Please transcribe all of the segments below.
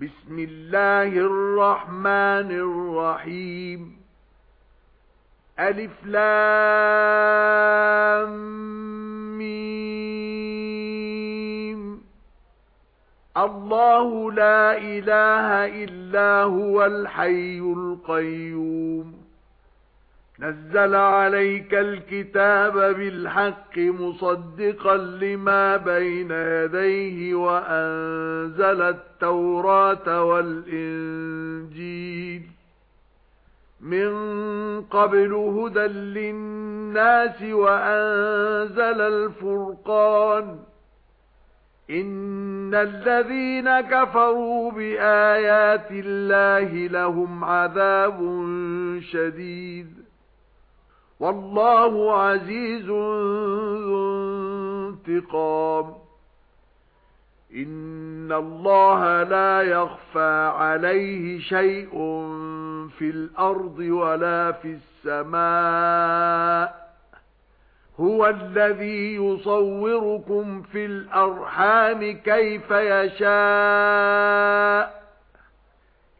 بسم الله الرحمن الرحيم. ألف لام ميم. الله لا إله إلا هو الحي القيوم. نزل عليك الكتاب بالحق مصدقا لما بين يديه وأنزل التوراة والإنجيل. من قبل هدى للناس وأنزل الفرقان. إن الذين كفروا بآيات الله لهم عذاب شديد. والله عزيز ذو انتقام. إن الله لا يخفى عليه شيء في الأرض ولا في السماء. هو الذي يصوركم في الأرحام كيف يشاء.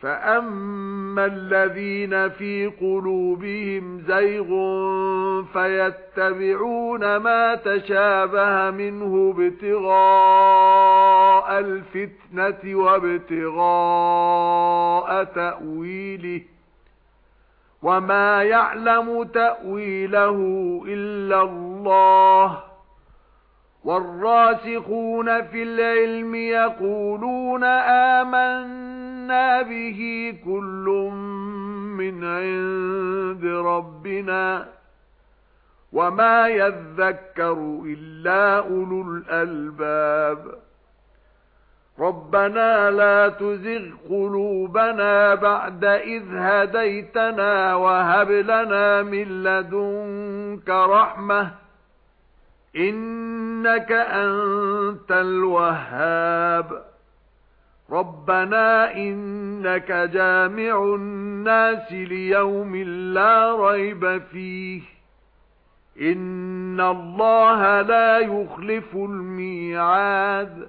فَأَمَّا الَّذِينَ فِي قُلُوبِهِمْ زَيْغٌ فَيَتَّبِعُونَ مَا تَشَابَهَ مِنْهُ ابْتِغَاءَ الْفِتْنَةِ وَابْتِغَاءَ تَأْوِيلِهِ وَمَا يَعْلَمُ تَأْوِيلَهُ إِلَّا اللَّهُ وَالرَّاسِخُونَ فِي الْعِلْمِ يَقُولُونَ آمَنَّا بِهِ كُلٌّ مِنْ عِندِ رَبِّنَا وَمَا يَذَّكَّرُ إِلَّا أُولُو الْأَلْبَابِ رَبَّنَا لَا تُزِغْ قُلُوبَنَا بَعْدَ إِذْ هَدَيْتَنَا وَهَبْ لَنَا مِن لَّدُنكَ رَحْمَةً إِنَّكَ أَنتَ الْوَهَّابُ رَبَّنَا إِنَّكَ جَامِعُ النَّاسِ لِيَوْمٍ لَّا رَيْبَ فِيهِ إِنَّ اللَّهَ لَا يُخْلِفُ الْمِيعَادَ